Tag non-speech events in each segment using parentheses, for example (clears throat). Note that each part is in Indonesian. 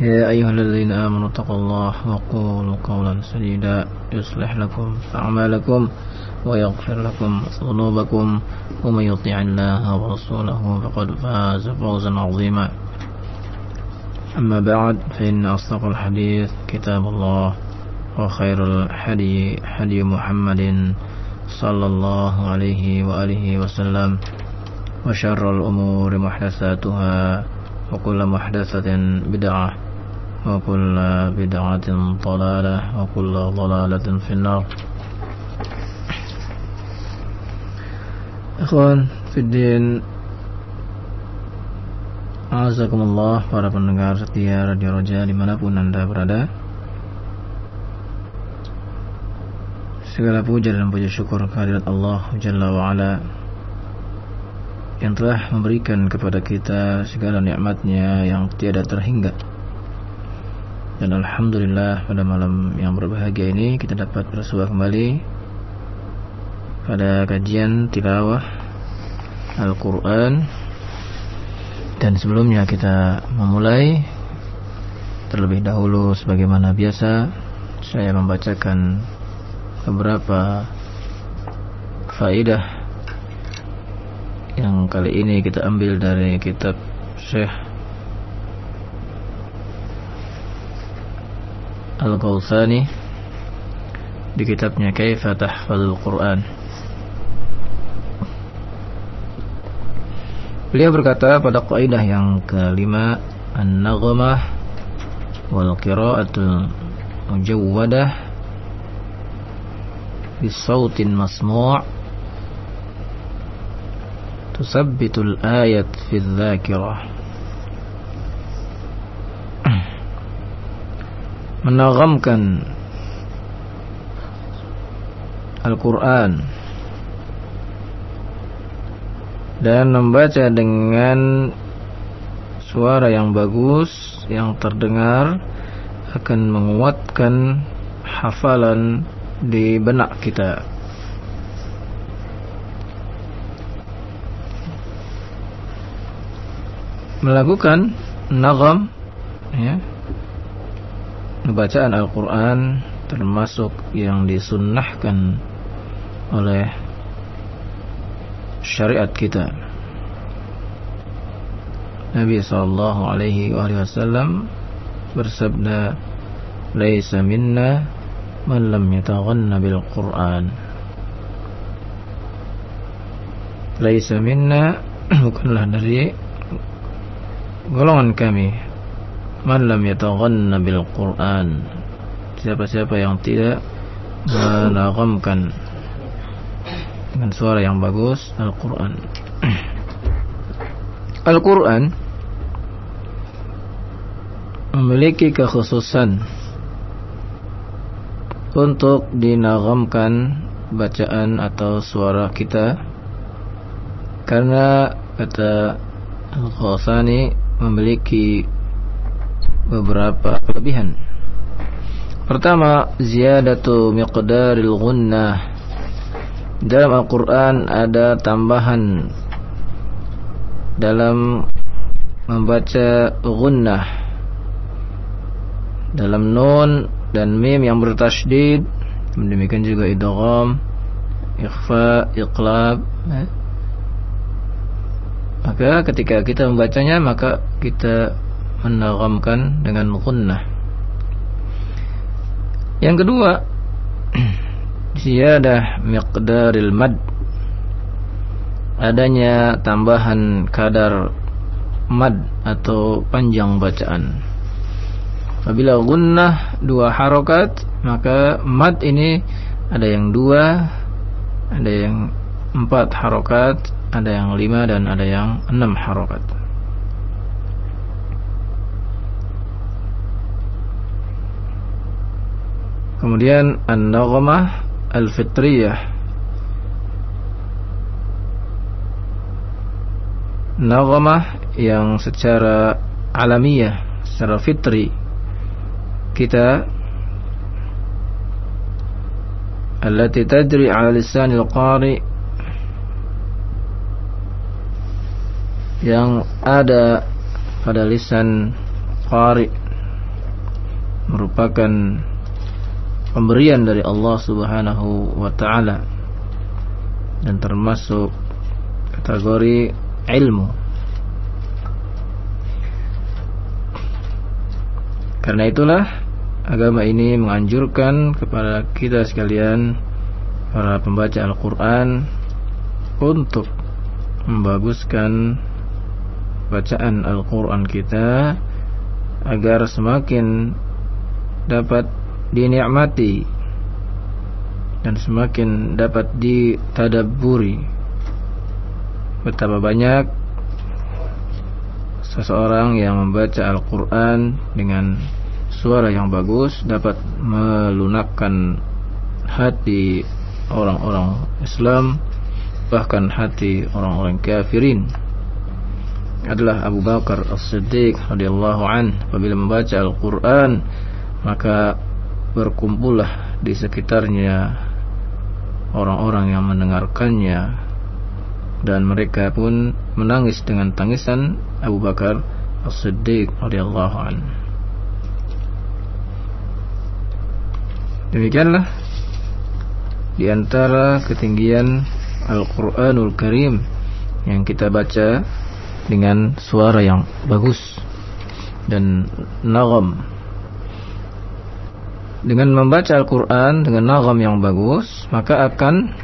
يا أيها الذين آمنوا اتقوا الله وقولوا قولا سديدا. يصلح لكم أعمالكم ويغفر لكم ذنوبكم. ومن يطيع الله ورسوله فقد فاز فوزا عظيما. أما بعد فإن أصدق الحديث كتاب الله وخير الحدي حدي محمد صلى الله عليه وآله وسلم. وشر الأمور محدثاتها وكل محدثة بدعة. وكل بدعة ضلالة وكل ضلالة في النار Ikhwan Fiddin Azakumullah para pendengar setia Radio Roja dimanapun anda berada Segala puja dan puja syukur kehadirat Allah Jalla wa'ala Yang telah memberikan kepada kita segala nikmatnya yang tiada terhingga dan Alhamdulillah pada malam yang berbahagia ini kita dapat bersua kembali pada kajian tilawah Al-Quran. Dan sebelumnya kita memulai terlebih dahulu sebagaimana biasa saya membacakan beberapa faidah yang kali ini kita ambil dari kitab Syekh Al-Qawsani di kitabnya Kaifa Tahfadzul Quran. Beliau berkata pada kaidah yang kelima An-Naghmah wal qira'atul mujawwadah bisautin masmu' tusabbitul ayat fi dzakirah menagamkan Al-Quran dan membaca dengan suara yang bagus yang terdengar akan menguatkan hafalan di benak kita. Melakukan nagam ya bacaan Al-Quran termasuk yang disunnahkan oleh syariat kita. Nabi sallallahu alaihi wasallam bersabda, "Laisa minna man lam yataghanna bil Qur'an." Laisa minna (clears throat) bukanlah dari golongan kami man lam yataghanna bil Quran. Siapa-siapa yang tidak menagamkan dengan suara yang bagus Al-Quran. (clears throat) Al-Quran memiliki kekhususan untuk dinagamkan bacaan atau suara kita karena kata Al-Khasani memiliki beberapa kelebihan. Pertama, ziyadatu miqdaril ghunnah. Dalam Al-Qur'an ada tambahan dalam membaca ghunnah. Dalam nun dan mim yang bertasydid, demikian juga idgham, ikhfa, iqlab. Eh? Maka ketika kita membacanya maka kita menagamkan dengan gunnah. Yang kedua, (clears throat) ziyadah miqdaril mad. Adanya tambahan kadar mad atau panjang bacaan. Apabila gunnah dua harokat maka mad ini ada yang dua ada yang empat harokat ada yang lima dan ada yang enam harokat kemudian an-naghamah al-fitriyah. Naghamah yang secara alamiah secara fitri. Kita allati tajri ala lisanil qari yang ada pada lisan qari merupakan pemberian dari Allah Subhanahu wa taala dan termasuk kategori ilmu. Karena itulah agama ini menganjurkan kepada kita sekalian para pembaca Al-Qur'an untuk membaguskan bacaan Al-Qur'an kita agar semakin dapat dinikmati dan semakin dapat ditadabburi betapa banyak seseorang yang membaca Al-Quran dengan suara yang bagus dapat melunakkan hati orang-orang Islam bahkan hati orang-orang kafirin. Adalah Abu Bakar As-Siddiq radhiyallahu an. Apabila membaca Al-Qur'an maka berkumpullah di sekitarnya orang-orang yang mendengarkannya dan mereka pun menangis dengan tangisan Abu Bakar As-Siddiq radhiyallahu an. Demikianlah di antara ketinggian Al-Qur'anul Karim yang kita baca dengan suara yang bagus dan nagam dengan membaca Al-Quran dengan nagam yang bagus maka akan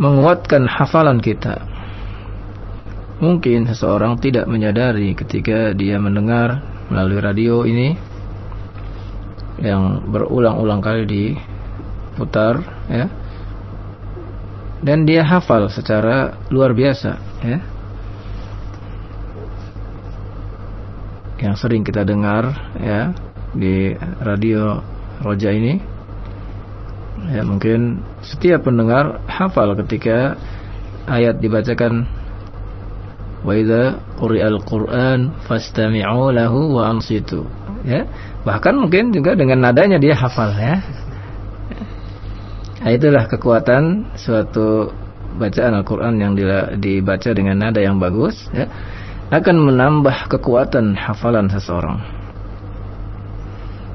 menguatkan hafalan kita. Mungkin seseorang tidak menyadari ketika dia mendengar melalui radio ini yang berulang-ulang kali diputar ya. Dan dia hafal secara luar biasa ya. Yang sering kita dengar ya di radio Roja ini. Ya mungkin setiap pendengar hafal ketika ayat dibacakan. Wa idza quri'al qur'an fastami'u lahu wa ansitu. Ya bahkan mungkin juga dengan nadanya dia hafal ya. Nah, itulah kekuatan suatu bacaan Al-Qur'an yang dibaca dengan nada yang bagus ya. Akan menambah kekuatan hafalan seseorang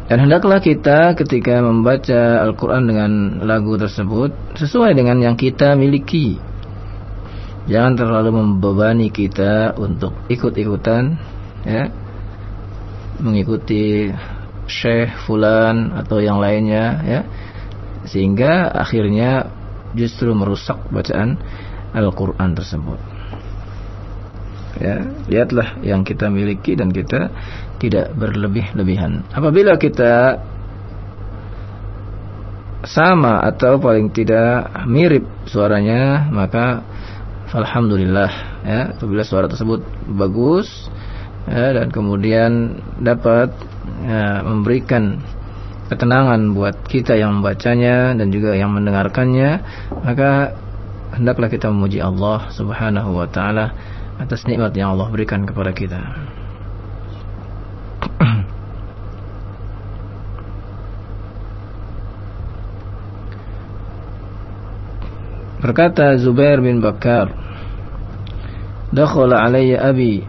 dan hendaklah kita ketika membaca Al-Quran dengan lagu tersebut sesuai dengan yang kita miliki. Jangan terlalu membebani kita untuk ikut-ikutan, ya, mengikuti syekh fulan atau yang lainnya, ya, sehingga akhirnya justru merusak bacaan Al-Quran tersebut. Ya, lihatlah yang kita miliki dan kita tidak berlebih-lebihan. Apabila kita sama atau paling tidak mirip suaranya, maka alhamdulillah ya, apabila suara tersebut bagus ya, dan kemudian dapat ya, memberikan ketenangan buat kita yang membacanya dan juga yang mendengarkannya, maka hendaklah kita memuji Allah Subhanahu wa taala atas nikmat yang Allah berikan kepada kita. (clears throat) Berkata Zubair bin Bakar, Dakhala alayya abi,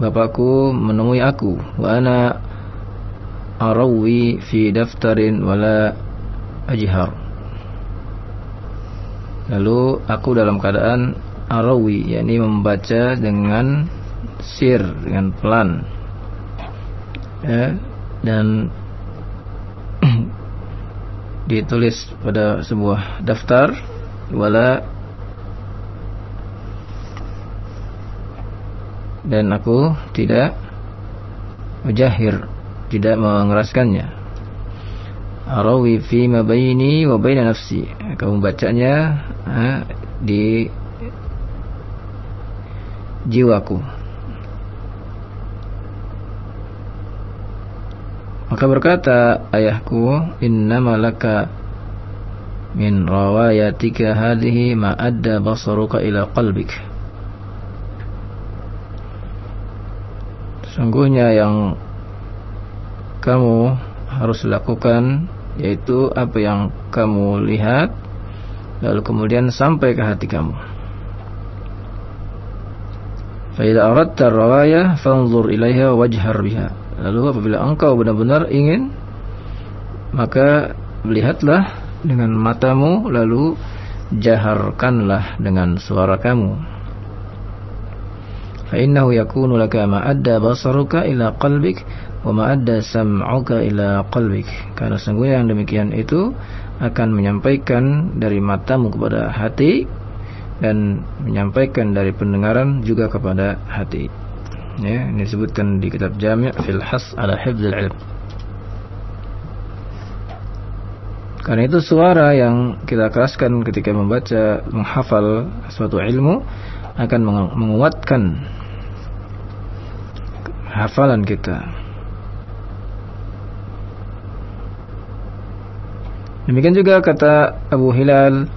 bapakku menemui aku, wa ana arawi fi daftarin wala ajhar. Lalu aku dalam keadaan arawi, yakni membaca dengan sir, dengan pelan. Ya, dan (clears throat) ditulis pada sebuah daftar wala dan aku tidak mujahir tidak mengeraskannya arawi fi ma baini wa baina nafsi kamu bacanya ha, di jiwaku. Maka berkata ayahku innama laka min rawayatika hadhihi ma adda basaruka ila qalbik. Sungguhnya yang kamu harus lakukan yaitu apa yang kamu lihat lalu kemudian sampai ke hati kamu Fa'idha aradta rawaya fanzur ilaiha wajhar biha. Lalu apabila engkau benar-benar ingin maka lihatlah dengan matamu lalu jaharkanlah dengan suara kamu. Fa'innahu yakunu laka ma'adda basaruka ila qalbik wa ma'adda sam'uka ila qalbik. Karena sungguhnya yang demikian itu akan menyampaikan dari matamu kepada hati dan menyampaikan dari pendengaran juga kepada hati. Ya, ini disebutkan di kitab Jami' fil Has ala Hifdzil Ilm. Karena itu suara yang kita keraskan ketika membaca, menghafal suatu ilmu akan menguatkan hafalan kita. Demikian juga kata Abu Hilal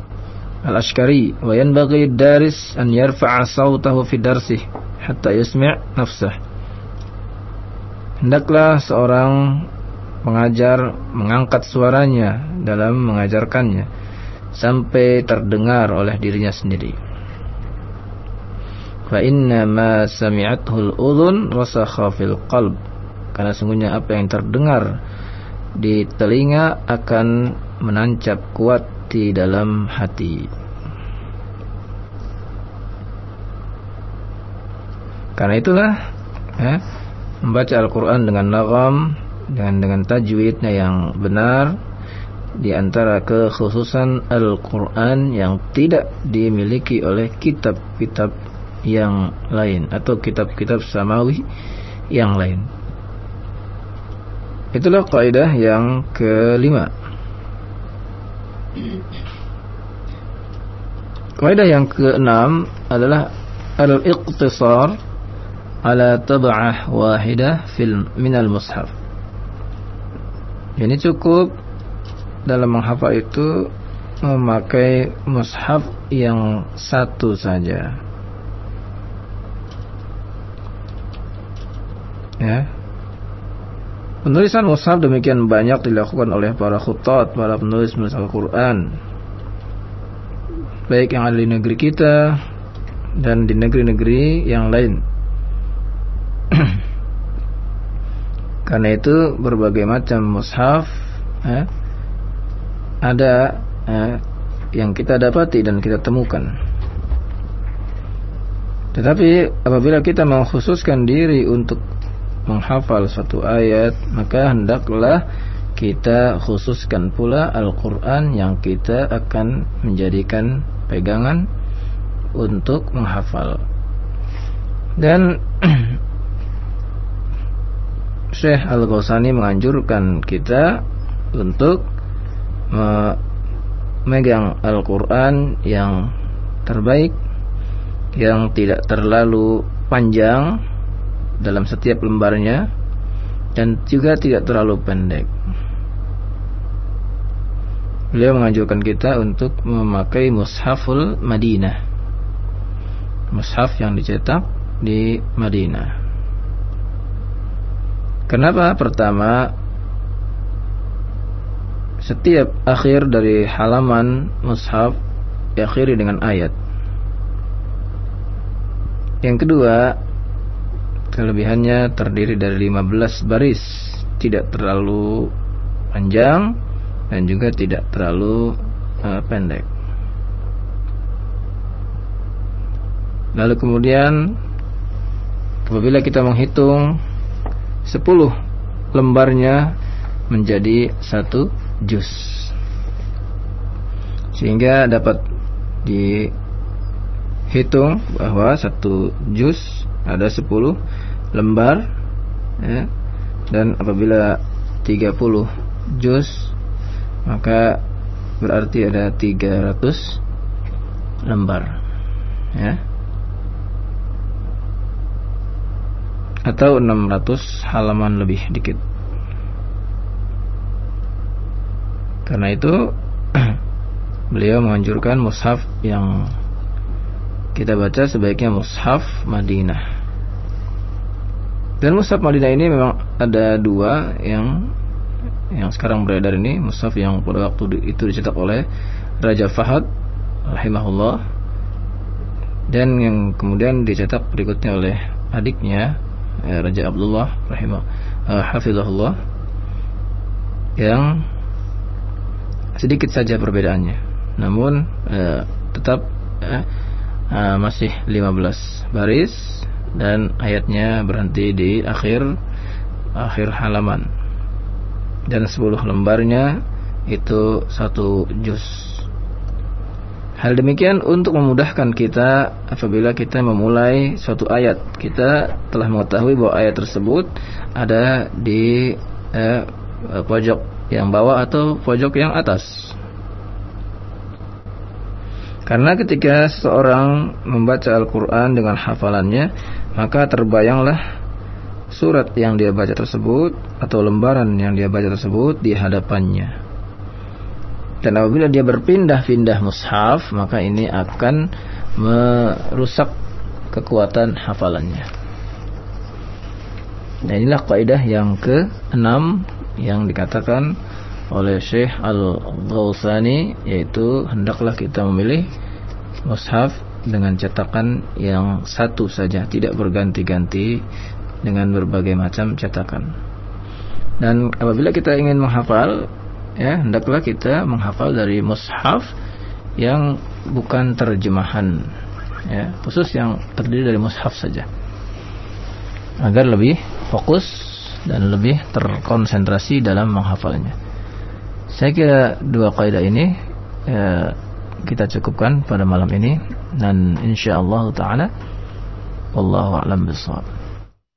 al-Ashkari wa yanbaghi daris an yarfa'a sawtahu fi darsih hatta yusmi' nafsah. Hendaklah seorang pengajar mengangkat suaranya dalam mengajarkannya sampai terdengar oleh dirinya sendiri. Fa inna ma sami'athu al-udhun rasakha fil qalb. Karena sungguhnya apa yang terdengar di telinga akan menancap kuat di dalam hati. Karena itulah ya, membaca Al-Quran dengan nagam dengan dengan tajwidnya yang benar di antara kekhususan Al-Quran yang tidak dimiliki oleh kitab-kitab yang lain atau kitab-kitab samawi yang lain. Itulah kaidah yang kelima. Kaidah yang keenam adalah al-iqtisar ala tab'ah wahidah fil minal mushaf. Ini cukup dalam menghafal itu memakai mushaf yang satu saja. Ya, Penulisan mushaf demikian banyak dilakukan oleh para khutat, para penulis penulis Al-Quran. Baik yang ada di negeri kita dan di negeri-negeri yang lain. (clears throat) Karena itu berbagai macam mushaf eh, ada eh, yang kita dapati dan kita temukan. Tetapi apabila kita mengkhususkan diri untuk menghafal satu ayat maka hendaklah kita khususkan pula Al-Quran yang kita akan menjadikan pegangan untuk menghafal. Dan (clears throat) Syekh Al-Ghazani menganjurkan kita untuk memegang Al-Quran yang terbaik yang tidak terlalu panjang dalam setiap lembarnya dan juga tidak terlalu pendek. Beliau menganjurkan kita untuk memakai mushaful Madinah. Mushaf yang dicetak di Madinah. Kenapa? Pertama, setiap akhir dari halaman mushaf diakhiri dengan ayat. Yang kedua, Kelebihannya terdiri dari 15 baris, tidak terlalu panjang dan juga tidak terlalu uh, pendek. Lalu kemudian apabila kita menghitung 10 lembarnya menjadi satu juz. sehingga dapat dihitung bahwa satu juz ada 10 lembar ya, dan apabila 30 juz maka berarti ada 300 lembar ya. Atau 600 halaman lebih dikit. Karena itu (clears throat) beliau menganjurkan mushaf yang kita baca sebaiknya mushaf Madinah dan mushaf Madinah ini memang ada dua yang yang sekarang beredar ini. Mushaf yang pada waktu itu dicetak oleh Raja Fahad rahimahullah. Dan yang kemudian dicetak berikutnya oleh adiknya ya, Raja Abdullah rahimah uh, hafizahullah. Yang sedikit saja perbedaannya. Namun uh, tetap uh, uh, masih 15 baris dan ayatnya berhenti di akhir akhir halaman dan 10 lembarnya itu satu juz Hal demikian untuk memudahkan kita apabila kita memulai suatu ayat. Kita telah mengetahui bahwa ayat tersebut ada di eh, pojok yang bawah atau pojok yang atas. Karena ketika seorang membaca Al-Quran dengan hafalannya, maka terbayanglah surat yang dia baca tersebut atau lembaran yang dia baca tersebut di hadapannya. Dan apabila dia berpindah-pindah mushaf, maka ini akan merusak kekuatan hafalannya. Dan inilah kaidah yang ke-6 yang dikatakan oleh Syekh Al-Ghawsani yaitu hendaklah kita memilih mushaf dengan cetakan yang satu saja, tidak berganti-ganti dengan berbagai macam cetakan. Dan apabila kita ingin menghafal ya hendaklah kita menghafal dari mushaf yang bukan terjemahan ya khusus yang terdiri dari mushaf saja agar lebih fokus dan lebih terkonsentrasi dalam menghafalnya saya kira dua kaidah ini ya, kita cukupkan pada malam ini. Dan insyaallah taala wallahu a'lam bishawab